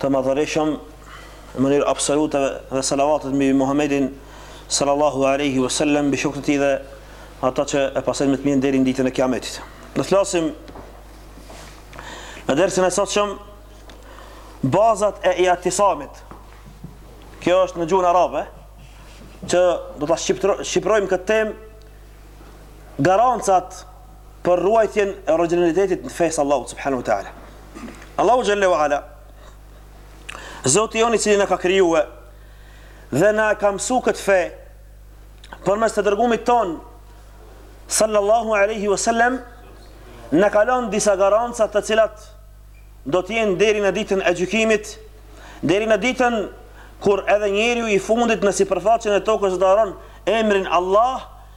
të madhërishëm në mënyrë absolute dhe salavatet mbi Muhammedin sallallahu alaihi wasallam mbi shokët e tij dhe ata që e pasojnë me të mirën deri në ditën e Kiametit. Do t'flasim në dersin e sotshëm bazat e iëtisamit. Kjo është në gjuhën arabe që do ta shqipërojmë këtë temë garancat për ruajtjen e origjinalitetit të fesë Allahut subhanahu wa taala. Allahu xhalla u ala Zoti joni i cili na ka kriju dhe na e ka msu këtë fe përmes të dërgumit tonë sallallahu alaihi wasallam na ka lon disa garanca të cilat do të jenë deri në ditën e gjykimit, deri në ditën kur edhe njeriu i fundit në sipërfaqen e tokës do ta harron emrin Allah,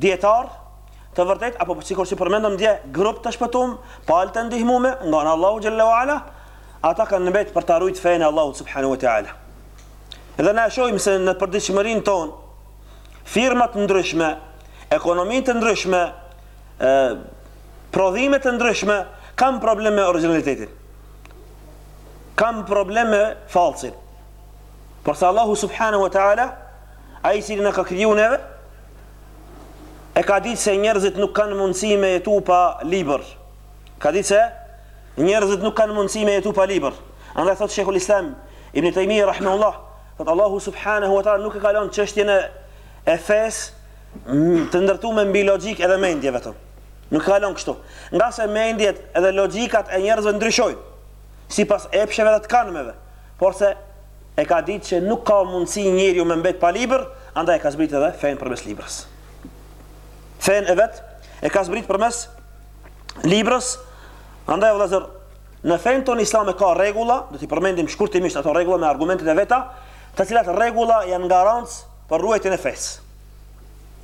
Dijetarë, Të vërtetë, apo sikur si përmendëm dje, grup të shpëtum, palë të ndihmume, nga ana Allahut xhalla u ala, ata kanë mbet për ta rujt fenë e Allahut subhanahu wa taala. Dhe na e shohim se në përditshmërinë tonë, firma të ndryshme, ekonomi të ndryshme, ë prodhime të ndryshme kanë probleme me origjinalitetin. Kanë probleme me falsin. Por sa Allahu subhanahu wa taala, ai si na ka kriju neve, e ka ditë se njerëzit nuk kanë mundësi me jetu pa libër. Ka ditë se njerëzit nuk kanë mundësi me jetu pa libër. Andaj thot Shejhul Islam, Ibn Tejmije, Rahimahullah, thot Allahu Subhanahu wa Ta'ala nuk e ka lon çështjen e, e fesë të ndërtume mbi logjikë edhe mendje vetëm. Nuk e ka lon kështu. Ngase mendjet edhe logjikat e njerëzve ndryshojnë, sipas epsheve dhe të kandmeve. Porse e ka ditë që nuk ka mundësi njeriu me mbet pa libër, andaj e ka zbrit edhe fenë përmes librës. Fenë e vet e ka zbrit përmes librës, andaj vëllazër, në fenë tonë islame ka rregulla, do t'i përmendim shkurtimisht ato rregulla me argumentet e veta, të cilat rregulla janë garancë për ruajtjen e fesë.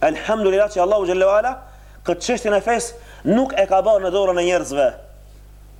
Elhamdulillah që Allahu xhalla u ala këtë çështjen e fesë nuk e ka bërë në dorën e njerëzve.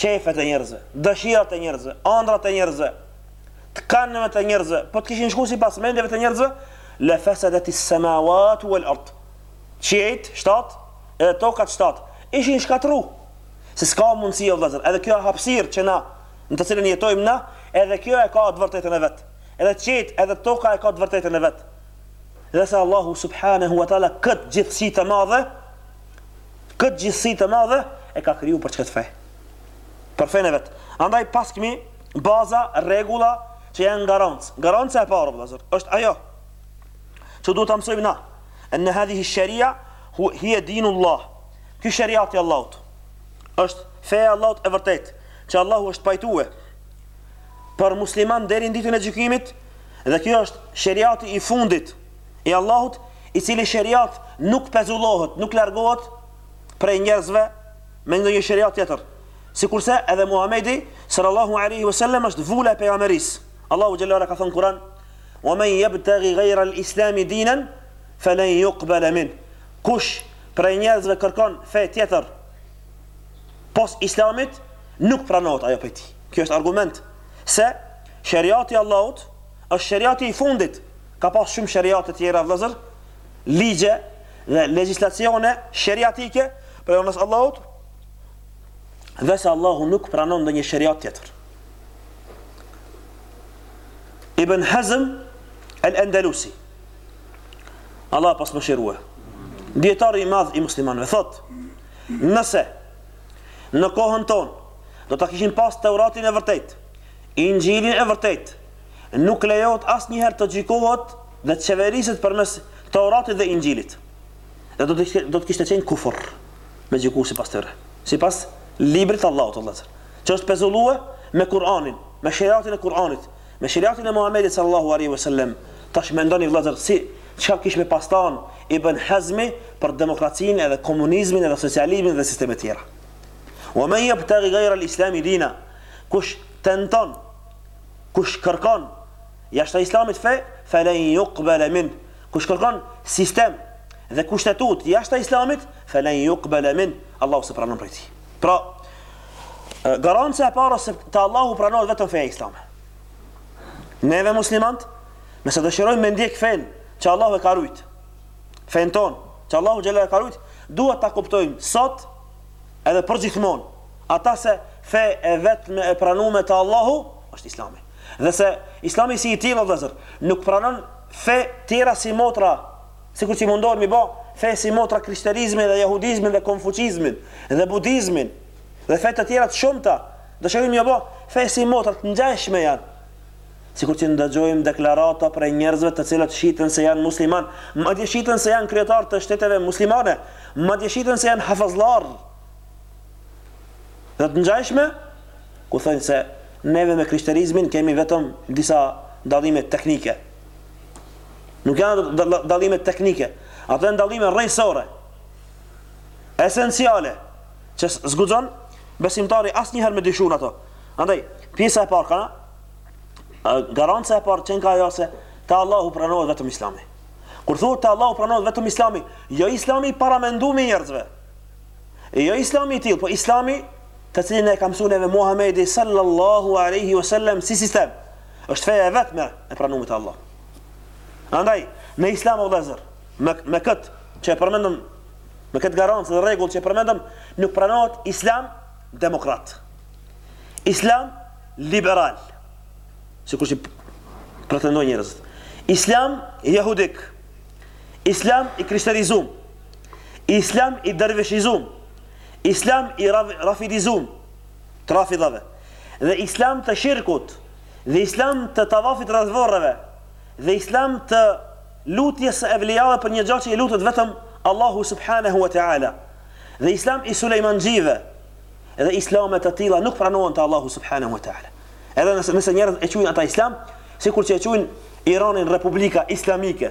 qejfet e njerëzve, dëshirat e njerëzve, andrrat e njerëzve, të kandmet e njerëzve, po të kishin shku sipas mendjeve të njerëzve, le fesedeti semawatu wal ard. Qiejt, shtat, edhe tokat shtat, ishin shkatërru. Se s'ka mundësi o vëllezër, edhe kjo hapësirë që na, në të cilën jetojmë na, edhe kjo e ka të vërtetën e vet. Edhe qiejt, edhe toka e ka të vërtetën e vet. Dhe se Allahu subhanahu wa ta'ala këtë gjithësi të madhe, Këtë gjithësi të madhe e ka kriju për shkak t'fesë. Për fenë vet. Andaj paskmi baza, rregulla që janë garancë. Garanca e parë vëllazër është ajo që duhet ta mësojmë na. Inna hadhihi sharia hije dinullah. Ky sheriati i Allahut është feja e Allahut e vërtetë, që Allahu është pajtue për musliman deri në ditën e gjykimit dhe kjo është sheriati i fundit i Allahut, i cili sheriat nuk pezullohet, nuk largohet prej njerëzve me ndonjë sheriat tjetër. Sikurse edhe Muhamedi sallallahu alaihi wasallam është vula e pejgamberisë. Allahu xhelle ve ala ka thënë n'Kur'an: "Wa man yabtaghi ghayra al-islam dinan falan yuqbal min." Kush prej njerëzve kërkon fe tjetër pos islamit, nuk pranohet ajo prej tij. Kjo është argument se sheriati i Allahut është sheriati i fundit Ka pas shumë sheriate të tjera vëllezër, ligje dhe legjislacione sheriatike prej anës Allahut, dhe se Allahu nuk pranon ndonjë sheriat tjetër. Ibn Hazm al-Andalusi. Allahu e past mëshirue. Djetari i madh i muslimanëve thot, nëse në kohën tonë do ta kishim pas Teuratin e vërtet, Inxhilin e vërtet, nuk lejohet asnjëherë të gjykohet dhe të qeveriset përmes Teuratit dhe Inxhilit. Edhe do të kishte qenë kufër me gjyku sipas tyre, sipas librit të Allahut o vëllezër, që është pezullue me Kur'anin, me sheriatin e Kur'anit, me sheriatin e Muhamedit sallallahu alaihi wasallam. Tash mendoni vëllezër si çka kish me pas thanë Ibn Hazmi për demokracinë edhe komunizmin edhe socializmin dhe sistemet tjera. Wa man yabtaghi ghayra al-islam dina kush tenton Kush kërkon jashta Islamit fe, felen yuqbale min. Kush kërkon sistem dhe kushtetutë jashta Islamit, felen yuqbale min. Allahu s'e pranon prej tij. Pra, garanca e parë se te Allahu pranohet vetëm feja islame. Neve muslimant, nëse dëshirojmë me ndjek fen që Allahu e ka rujt, fen ton, që Allahu xhelle e ka rujt, duhet ta kuptojmë sot edhe për gjithmonë. atë se fe e vetme e pranume te Allahu është Islami. Dhe se Islami si i tillë o vëllezër nuk pranon fe tjera si motra, sikur që mundohen mi bë fe si motra krishterizmin dhe jehudizmin dhe konfucizmin dhe budizmin dhe fe të tjera të shumta. Dëshirojnë mi bë fe si motra të ngjashme janë. Sikur që ndëgjojmë deklarata prej njerëzve të cilët shiten se janë musliman, madje shiten se janë kryetar të shteteve muslimane, madje shiten se janë hafëzllar, dhe të ngjajshme, ku thonë se neve me krishterizmin kemi vetëm disa dallime teknike. Nuk janë dallime teknike, ato janë dallime rrejësore, esenciale, që s'guxon besimtari asnjëherë me dyshu n'ato. Andaj, pjesa e parë ka garanca e parë qenka ajo se te Allahu pranohet vetëm Islami. Kur thotë te Allahu pranohet vetëm Islami, jo Islami i paramendum i njerëzve, E jo islami i tillë, po islami të cilin na e ka mësu neve Muhamedi sallallahu alaihi wasallam si sistem. Është feja e vetme e pranume te Allah. Andaj në Islam o vëllezër, me me kët që e përmendëm, me kët garancë dhe rregull që e përmendëm, nuk pranohet Islam demokrat. Islam liberal. Sikur që pretendojnë njerëzit. Islam jehudik. Islam i krishterizum. Islam i dervishizum, Islam i rafidizum, të rafidhave, dhe Islam të shirkut, dhe Islam të tavafit rreth vorreve, dhe Islam të lutjes së evlijave për një gja që i lutet vetëm Allahu subhanehu wa teala, dhe Islam i sulejmanxhive, dhe Islame të tilla nuk pranohen te Allahu subhanehu wa teala. Edhe nëse nëse njerëzit e qujnë ata Islam, sikur që e qujnë Iranin Republika Islamike,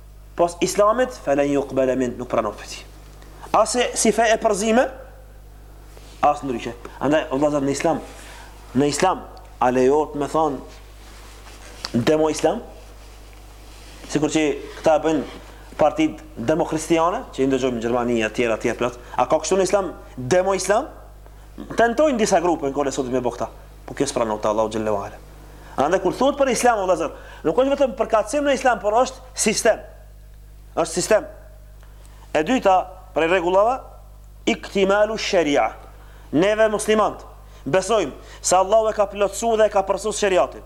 pos Islamit felen yuqbala min nuk pranohet prej tij. As si fe e përzime, as ndryshe. Andaj vëllazër në Islam, në Islam a lejohet me thon demo Islam? Sikur që këta bëjnë partitë demokristiane, që i ndëgjojmë në Gjermani e tjera tjera plot, a ka kështu në Islam demo Islam? Tentojnë disa grupe në kohën e sotit me bo këta. Po kjo s'pranohet te Allahu xhelle wa ala. Andaj kur thuhet për Islam vëllazër, nuk është vetëm përkatësim në Islam, por është sistem. Është sistem. E dyta, prej rregullave, iktimalu sharia. Neve muslimanët besojmë se Allahu e ka plotësu dhe e ka përsos sheriatin.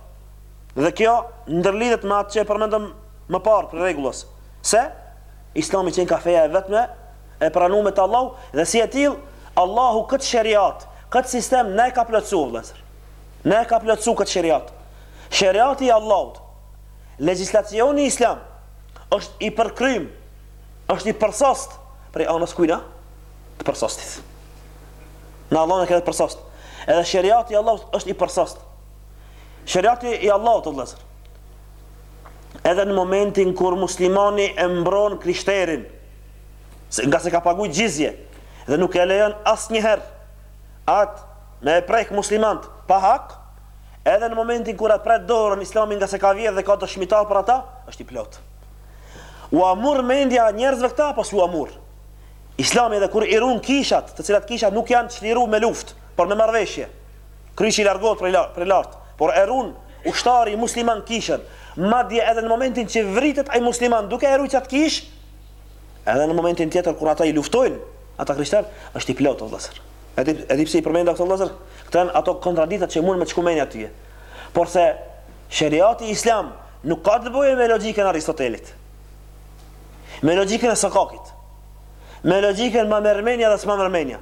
Dhe kjo ndërlidhet me atë që e përmendëm më parë prej rregullave. Se Islami qenka feja e vetme e pranume te Allahu dhe si e tillë Allahu këtë sheriat këtë sistem na e ka plotësu o vëllezër na e ka plotësu këtë sheriat sheriati i Allahut legjislacioni islam është i përkrym është i përsost prej anës kujna të përsostit në Allah në këtë përsost edhe sheriati i Allahut është i përsost sheriati i Allahut vëllezër edhe në momentin kur muslimani e mbron krishterin se nga se ka pagu gjizje dhe nuk e lejon asnjëherë atë me e prek muslimant pa hak edhe në momentin kur e pren dorën islami nga se ka vjedh dhe ka dëshmitar për ata është i plotë s'ua merr mendja njerëzve këta po s'ua merr islami edhe kur i run kishat të cilat kishat nuk janë çliru me luftë por me marrëveshje kryqi largot prej la, prej lart por e run ushtari musliman kishën madje edhe në momentin që vritet ai musliman duke e rujt atë kishë Edhe në momentin tjetër kur ata i luftojnë ata të krishterë, është i plotë o vëllazër. E di pse i përmenda këto vëllazër? Këto janë ato kontradiktat që i mun me çu mendja tyje. Porse sheriati islam nuk ka të boje me logjikën e Aristotelit. Me logjikën e sokakit. Me logjikën ma merr menja dhe s'ma merr menja.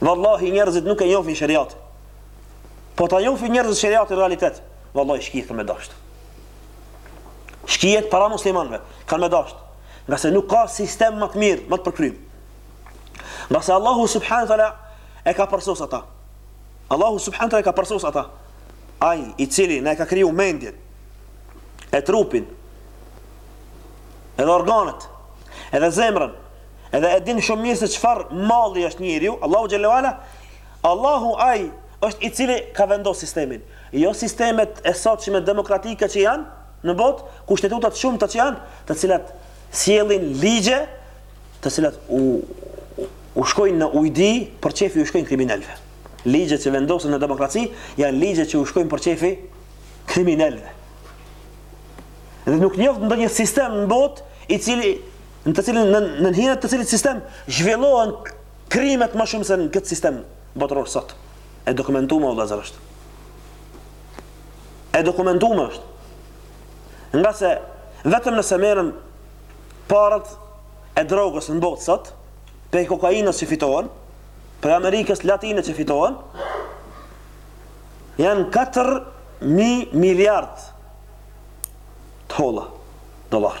Vallahi njerëzit nuk e njofin sheriatin. Po ta njofin njerëzit sheriatin në realitet. Vallahi shkijet kanë me dasht. Shkijet para muslimanëve kanë me dasht. Nga se nuk ka sistem ma të mirë, ma të përkrym. Nga se Allahu subhanahu taala e ka përsos ata. Allahu subhanahu taala e ka përsos ata. Ai i cili na e ka kriju mendjen e trupin edhe organet edhe zemrën Edhe e din shumë mirë se çfarë malli është njeriu, Allahu xhele ue ala, Allahu ai është i cili ka vendos sistemin. Jo sistemet e sotshme demokratike që janë në botë, kushtetutat shumta që janë, të cilat sjellin ligje, të cilat u u shkojnë në ujdi për qefi u shkojnë kriminelëve. Ligjet që vendosen në demokraci janë ligje që u shkojnë për qefi kriminelëve. Dhe nuk njoft ndonjë sistem në botë i cili në të cilin në në hijen e të cilit sistem zhvillohen krimet ma shumë se në këtë sistem botëror sot. E dokumentume o vëllazër është. E dokumentume është. Nga se vetëm nëse merren paret e drogës në botë sot, pe kokainës që fitohen, pe Amerikës Latine që fitohen, janë 4.000 miliard të hola dolar.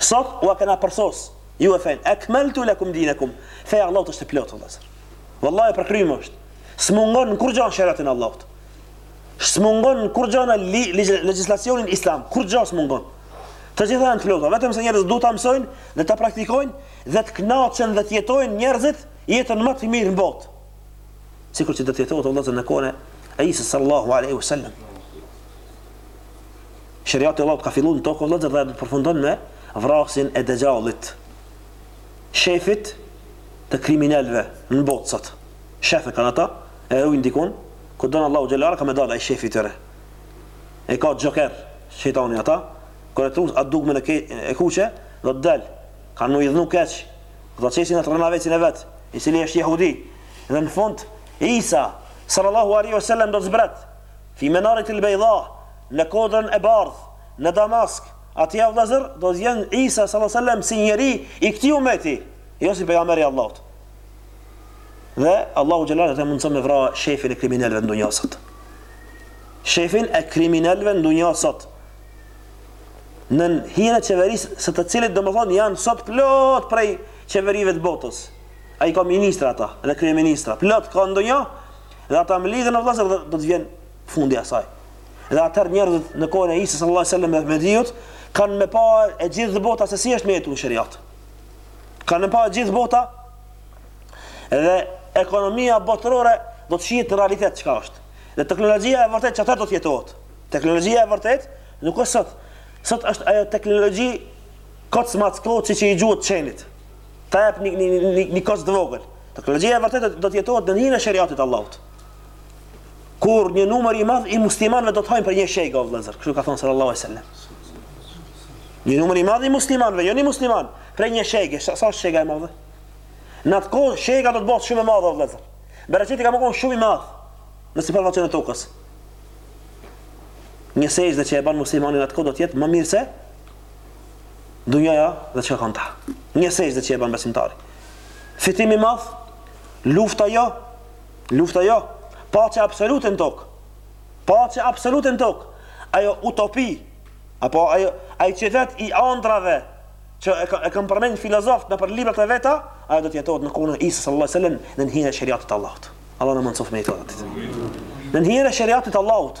Sot ua kena përsos juve fenë, ekmeltu lekum dinekum, feja e Allahut është e plotë, vëllezër. Vallahi e përkryme është. S'mungon kurgja në sheriatin e Allahut. S'mungon kurgja në li, li, legjislacionin islam. Kurgja s'mungon. Të gjitha janë të plota, vetëm se njerëzit duhet ta mësojnë dhe ta praktikojnë dhe të kënaqen dhe të jetojnë njerëzit jetën më të mirë në botë. Sikur që do të jetohet vallahi në kohën e Isa sallallahu alaihi wasallam. Sheriati i Allahut ka fillu në tokë o vëllezër dhe do të përfundon me vrasjen e Dexhallit, shefit të kriminelëve në botë sot. Shef e kanë ata, e rujnë dikun, kur don Allahu xhelalu ala ka me dalë ai shefi i tyre. E ka xhoker shejtani ata, kur e trus atë dugmën e, e kuqe, do të dalë. Kanë m'u idhnu keq, do ta qesin atë rrënavecin e vet, i cili është jehudi. Dhe në fund Isa sallallahu alaihi wasallam do të zbret Fi menaret el beydha, në kodrën e bardhë, në Damask, atje o vëllezër do të jenë Isa sallallahu alejhi ve sellem si njeri i këtij ummeti, jo si pejgamberi i Allahut. Dhe Allahu xhele do t'ia mundson me vra shefin e kriminelëve n'dunja sot. Shefin e kriminelëve n'dunja sot. Në hijen e qeverisë së të cilit domethënë janë sot plot prej qeverive të botës. Ai ka ministra ata dhe kryeministra. Plot ka n'dunja Dhe ata mblidhen o vëllezër dhe do të vjen fundi i asaj. Dhe atëherë njerëzit në kohën e Isa sallallahu alaihi wasallam dhe Mehdiut kanë me pa e gjithë bota se si është me jetu në sheriat. Kanë me pa e gjithë bota dhe ekonomia botërore do të shihet në realitet çka është. Dhe teknologjia e vërtet atëherë do të jetohet. Teknologjia e vërtet nuk është sot. Sot është ajo teknologji koc, koc që i gjuhet çenit. Ta jep një një një një koc të vogël. Teknologjia e vërtetë do të jetohet në hijen e sheriatit të Allahut. Kur një numër i madh i muslimanëve do të hajnë për një shegë o vëllazër, kështu ka thënë sallallahu alajhi wasallam. Një numër i madh i muslimanëve, jo një musliman, për një shegë, sa sa shega e madhe. Në atë kohë shega do të bëhet shumë e madhe o vëllazër. Bereqeti ka me kon shumë i madh në sipërfaqen e tokës. Një sexhde që e bën muslimani në atë kohë do të jetë më mirë se Dunjaja dhe çka ka n'ta. Një sexhde që e bën besimtari. Fitim i madh, lufta jo, lufta jo, paqe absolute në tokë. Paqe absolute në tokë. Ajo utopi apo ajo ai qytet i andrrave që e, e kanë përmend filozofët nëpër librat e veta, ajo do të jetohet në kohën e Isa sallallahu alajhi wasallam në hijen e sheriatit të Allahut. Allah na mëson me këtë. Në hijen e sheriatit të Allahut.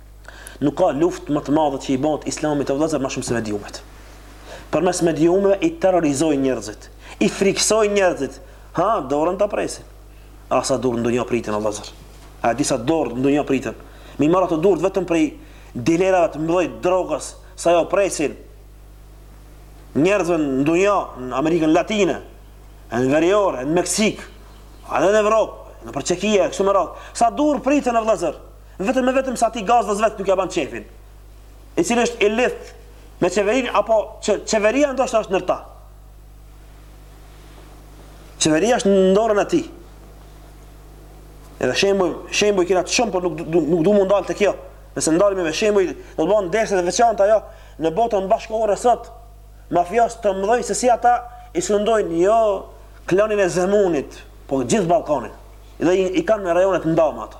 Nuk ka luftë ma të madhe që i bahet Islamit o vëllezër ma shumë se mediumet. Përmes mediumeve i terrorizojnë njerëzit, i frikësojnë njerëzit. Ha, dorën ta presin. A sa durë n'dunja priten o vëllezër. A di sa durë n'dunja priten. Me i marr ato durë vetëm prej dilerave të mëdhej të drogës, sa ja presin njerëzve n'dunja në Amerikën Latine, në Veriore, në Meksikë, edhe në Evropë, nëpër Çeki e, kështu me radhë. Sa durë priten o vëllezër. Vetëm e vetëm sa ai gazdës vetë nuk ja ban qefin. I cili është i lidhtë me qeverinë apo që qeveria ndoshta është ndër ta. Qeveria është në dorën e tij. Edhe shembuj, shembuj kena shumë, por nuk du, nuk duam ndal te kjo. Nëse ndalemi me shembuj, do të bëhen ders i veçantë ajo në botën bashkëkohore sot. Mafios të mëdhej se si ata i sundojnë jo klanin e Zemunit, po gjithë Ballkanin. Dhe i, i kanë në rajonet e ndame ato.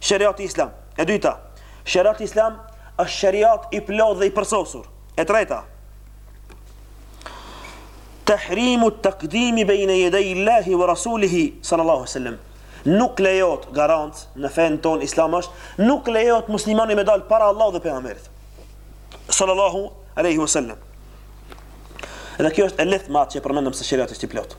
Sheriati Islam. E dyta, Sheriati Islam është sheriat i plotë dhe i përsosur. E treta, Tahrimu taqdimi baina yaday Allahi wa rasulihi sallallahu alaihi wasallam. Nuk lejohet garant në fenë tonë Islam është, nuk lejohet muslimani me dal para Allahut dhe pejgamberit sallallahu alaihi wasallam. Dhe kjo është e lidht me atë që përmendëm se sheriat është i plotë.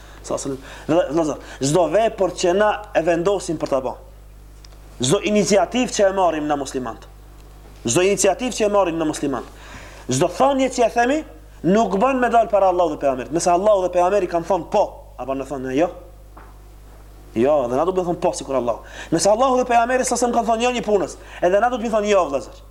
Salallahu alejhi selem vëllezër, çdo vepër që na e vendosim për ta ba. Çdo iniciativë që e marrim ne muslimant. Çdo iniciativë që e marrim ne muslimant. Çdo thanje që e themi, nuk ban me dal para Allahut dhe pejgamberit. Nëse Allahu dhe pejgamberi kanë thonë po, a ban me thonë ne jo? Jo, dhe na do të thomi po sikur Allahu. Nëse Allahu dhe pejgamberi salallahu alejhi selem kanë thonë jo një punës, edhe na do të thomi jo, vëllezër.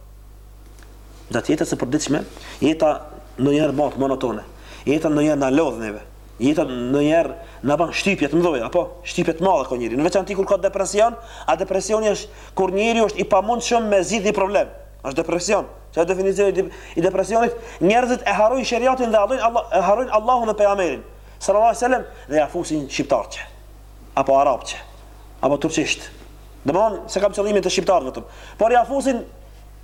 Dhe te jetës së përditshme, jeta ndonjëherë bëhet monotone. Jeta ndonjëherë na lodh neve. Jeta ndonjëherë na bën shtypje të mëdha, apo shtypje të madhe ka njeriu, në veçanti kur ka depresion, a depresioni është kur njeriu është i pamundshëm me zgjidh një problem, është depresion, çka është definicioni i depresionit, njerëzit e harrojnë sheriatin dhe harrojnë Allah, e harrojnë Allahun dhe pejgamberin, sallallahu alaihi wasallam, dhe ja fusin shqiptarçe, apo arabçe, apo turqisht. Domthon s'e kam qëllimin te shqiptarët vetëm, por ja fusin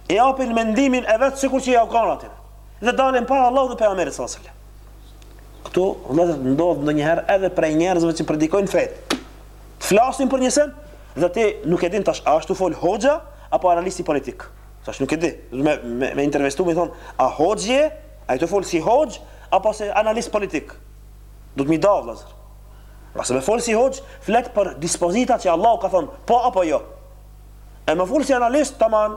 e japin mendimin e vet sikur që jau ka ënda. Dhe dalin para Allahut dhe pejgamberit sallallahu alaihi wasallam. Këtu, vëllezër, ndodh ndonjëherë edhe prej njerëzve që predikojnë fetë. T'flasin për një sen dhe ti nuk e din tash a është tu fol hoxha apo analisti politik. Tash nuk e di. Me me, me intervistu më thon, a hoxhë, a je tu fol si hoxh apo si analist politik. Duhet me i da, vëllezër. Pra se me fol si hoxh, flet për dispozita që Allahu ka thon, po apo jo. E me fol si analist, tamam,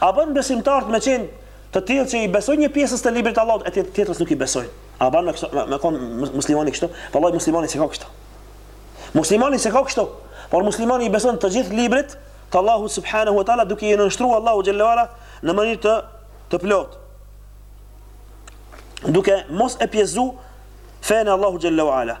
A bën besimtarët me qenë të tillë që i besojnë një pjesës të librit të Allahut e tjetrës nuk i besojnë? A bën me kështu, me kon muslimani kështu? Vallahi muslimani s'e ka kështu. Muslimani s'e ka kështu, por muslimani i beson të gjithë librit të Allahut subhanahu wa taala duke i nënshtruar Allahu xhallahu ala në mënyrë të të plot. Duke mos e pjesëzu fenë Allahu xhallahu ala.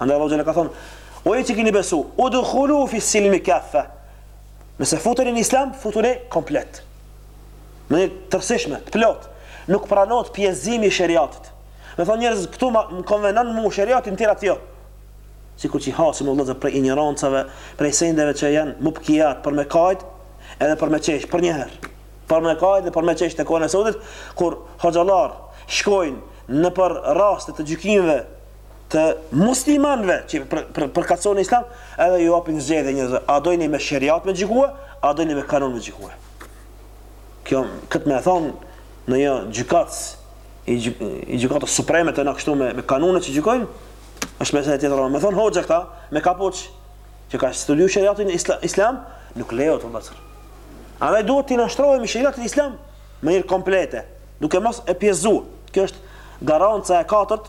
Andaj Allahu xhele ka thonë: "O ju që keni besu, udkhulu fi silmi kafa." Nëse futeni në Islam, futuni komplet. Në mënyrë tërësishme, të plot. Nuk pranohet pjesëzimi i shariatit. Me thonë njeri këtu më konvenon mu shariati te tjerat jo. Sikur që hasim o vllazër prej injorancave, prej sendeve që janë me bëkijat për me kajt, edhe për me qesh, përnjëherë. Për me kajt dhe për me qesh të kohës së sotit, kur hoxhallarët shkojnë nëpër rastet të gjykimve të muslimanëve që për, për, përkatësohen Islam, edhe ju apin zgjedhje njerëzve, a dojni me shëriat me gjikue, a dojni me kanun me gjikue. Kjo, këtë me thonë një gjykatës, i, i gjykatës supreme të në kështu me, me kanune që gjykojnë, është mesele tjetër, me thonë hoxha këta, me kapuç, që ka studiu shëriatin islam, islam, nuk lejohet vëllazër. Andaj duhet t'i nënshtrohemi shëriatit islam, mënyrë komplete, duke mos e pjesëzu. Kjo është garanca e katërt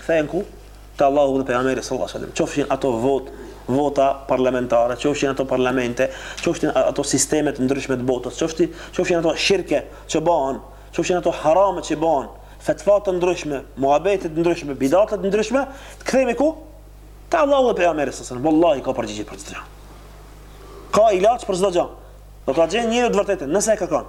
kthehen ku? Te Allahu dhe pejgamberi sallallahu alaihi wasallam. Qofshin ato vot, vota parlamentare, qofshin ato parlamente, qofshin ato sisteme të ndryshme të botës, qofshin qofshin ato shirke që bëhen, qofshin ato harame që bëhen, fetva të ndryshme, muhabete të ndryshme, bidate të ndryshme, të kthehemi ku? Te Allahu dhe pejgamberi sallallahu alaihi wasallam. Wallahi ka përgjigje për çdo gjë. Ka ilaç për çdo gjë. Do ta gjen njeri të vërtetën, nëse e kërkon.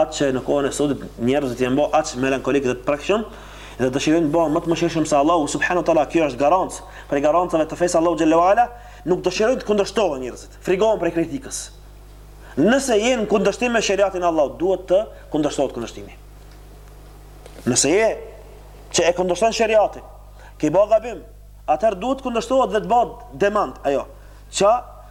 atë që në kohën e sotit njerëzit janë bërë aq melankolik dhe të prekshëm dhe dëshirojnë të bëhen më të mëshirshëm se Allahu subhanahu teala kjo është garancë prej garancave të fesë Allahu xhele ue ala nuk dëshirojnë të kundërshtohen njerëzit frigohen prej kritikës nëse je në kundërshtim me shariatin e Allahut duhet të kundërshtohet kundërshtimi nëse je që e kundërshton shariatin ke bë gabim atëherë duhet të kundërshtohet dhe të bëhet demant ajo çka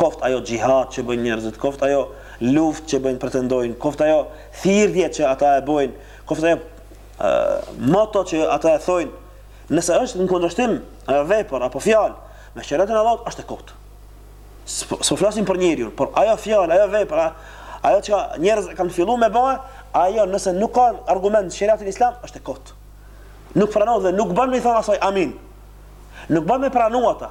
koftë ajo xhihad që bëjnë njerëzit, koftë ajo luftë që bëjnë pretendojnë, koftë ajo thirrje që ata e bëjnë, koftë ajo moto që ata e thojnë, nëse është në kundërshtim vepër apo fjalë me sheriatin e Allahut është e kotë. S'po flasim për njeriun, por ajo fjalë, ajo vepër, ajo që njerëzit kanë filluar me bë, ajo nëse nuk ka argument në sheriatin islam është e kotë. Nuk pranohet dhe nuk bën me thon asaj amin. Nuk bën me pranu ata,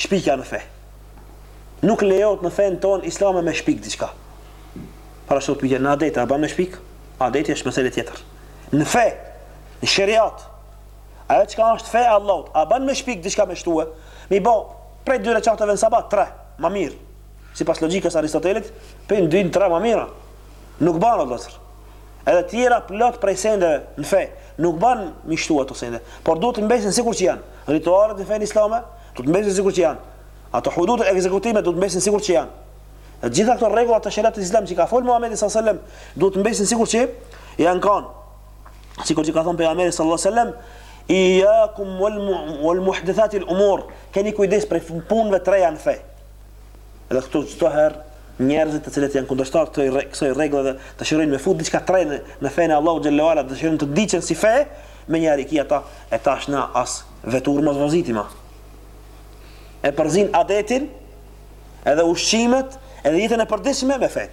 Shpikja në fe. Nuk lejohet në fenë tonë islame me shpik diçka. Por ashtu pyetja në adet a bën me shpik? Adeti është meselë tjetër. Në fe, në shariat. Ajo çka është fe e Allahut, a bën me shpik diçka me shtue? Mi bë prej dy rekateve në sabah, tre, më mirë. Sipas logjikës së Aristotelit, prej dy, tre më mirë. Nuk bën o vëllazër. edhe tjera plot prej sendeve në fe, nuk bën mi shtu ato sende, por duhet të mbesin sikur që janë. Ritualet në fenë islame duhet të mbesin sikur që janë. Ato hududet e ekzekutimet duhet të mbesin sikur që janë. Dhe gjitha këto rregulla të shariatit islam që ka fol Muhamedi sallallahu alajhi wasallam duhet të mbesin sikur që janë kanë. Sikur që ka thënë pejgamberi sallallahu alajhi wasallam, "Iyakum wal muhdathat al umur." Keni kujdes për punëve të reja në fe. Edhe këtu çdo herë njerëzit të cilët janë kundërshtarë të kësaj rregulle dëshirojnë me fut diçka të re në, në fenë e Allahut xhelle ue ala dëshirojnë të duken si fe me një ariki ata e tash na as vetur mos voziti më e përzinë adetin edhe ushqimet edhe jetën e përditshme me fe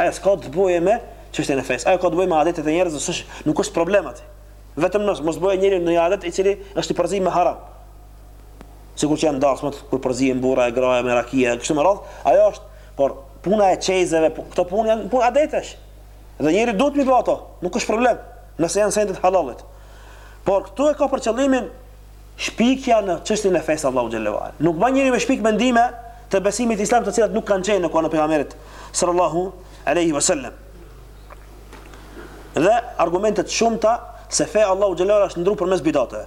ajo s'ka të bëjë me çështjen e fesë ajo ka të bëjë me adetet e njerëzve s'është nuk është problem atë vetëm mos mos bëjë njëri në adet i cili është i përzi me haram sikur që janë dasmat kur përzihen burra e gra me raki e kështu me radhë, ajo është por puna e çejzeve këto punë janë punë adetesh dhe njeri duhet mi bë ato, nuk është problem nëse janë sendet hallall. Por këtu e ka për qëllim shpikja në çështjen e fesë Allahut xhelle ue ala. Nuk bën njeri me shpik mendime të besimit islam të cilat nuk kanë qenë në kohën e pejgamberit sallallahu alaihi wasallam. Dhe argumentet e shumta se feja e Allahut xhelle ue ala është ndru përmes bidateve.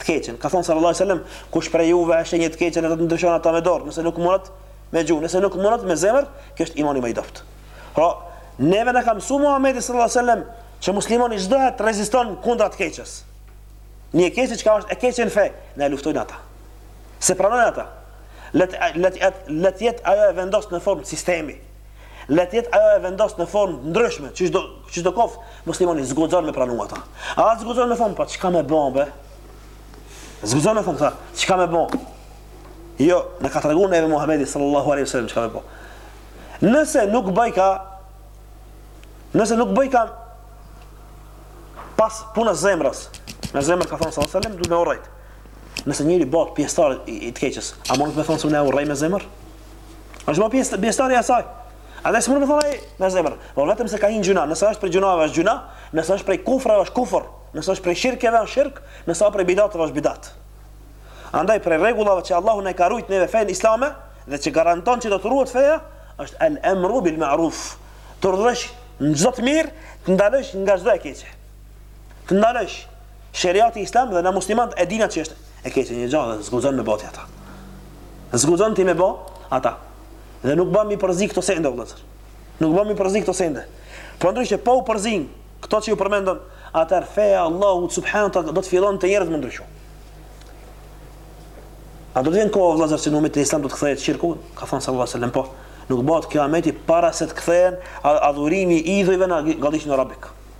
Të keqen. Ka thënë sallallahu alaihi wasallam, kush prej juve e sheh një të keqe le ta ndryshon ata me dorë, nëse nuk mundet me gjuhë, nëse nuk mundet me zemër, kjo është imani më i dobët. Po neve na ka mësuar Muhamedi sallallahu alaihi wasallam që muslimani çdo herë të reziston kundra të keqes. Një e keqe çka është e keqe në fe, na e luftojmë ata. S'e pranojmë ata. Le të jetë ajo e vendos në formë sistemi. Le të jetë ajo e vendos në formë të ndryshme, qysh do qysh do koft, muslimani s'guxon me pranu ata. A s'guxon me thon po çka më bën be? S'guxon me thon pa, çka më bën? Jo, na ka treguar neve Muhamedi sallallahu alaihi wasallam çka më bën. Nëse nuk bëj ka Nëse nuk bëj ka pas puna zemrës, me zemër ka thon sallallahu alaihi wasallam duhet me urrejt. Nëse njeri bëhet pjesëtar i të keqes, a mund të më thon se unë e urrej me zemër? Është ma pjesëtar i saj. Edhe s'mun me thonë ai me zemër. Por vetëm se ka hi në gjynah. Nëse është prej gjynahve është gjynah. Nëse është prej kufrave është kufr. Nëse është prej shirkeve është shirk. Nëse është prej bidateve është bidat. Andaj prej rregullave që Allahu na ka rujt neve fenë islame dhe që garanton që do të ruhet feja është el emru bil ma'ruf. Të urdhërosh në çdo të mirë, të ndalësh nga çdo e keqe. Të ndalësh Sheriati islam e ndalon atë. Muslimanët e dinë atë që është e keqe, një gjë e tillë, dhe s'guxon me bo ti ata. S'guxon ti me bo ata. Dhe nuk bën me i përzi këto sende o vëllazër. Nuk bën me i përzi këto sende. Po ndryshe po u përzin këto që ju përmenda, atëherë feja e Allahut subhanahu teala do të fillon te njerëzit me ndryshu. A do të vjen kohë vëllazër se në umet të islamit do të kthehet shirku? Ka thënë sallallahu alajhi wasallam po. Nuk bëhet kiameti para se të kthehen adhurimi i idhujve në gadishullin arabik.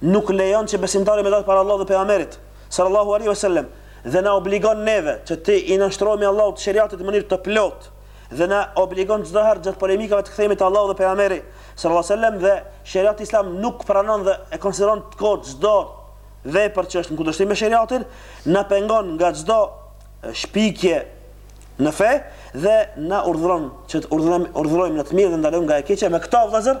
nuk lejon që besimtari me dalë para Allahut dhe pejgamberit sallallahu alaihi wasallam dhe na obligon neve që t'i nënshtrohemi Allahut sheriatit në mënyrë të plotë dhe na obligon çdo herë gjatë polemikave të kthehemi te Allahu dhe pejgamberi sallallahu alaihi wasallam dhe sheriati islam nuk pranon dhe e konsideron të kot çdo vepër që është në kundërshtim me sheriatin na pengon nga çdo shpikje në fe dhe na urdhëron që të urdhërojmë urdhërojmë në të mirë dhe ndalojmë nga e keqja me këto vëllazër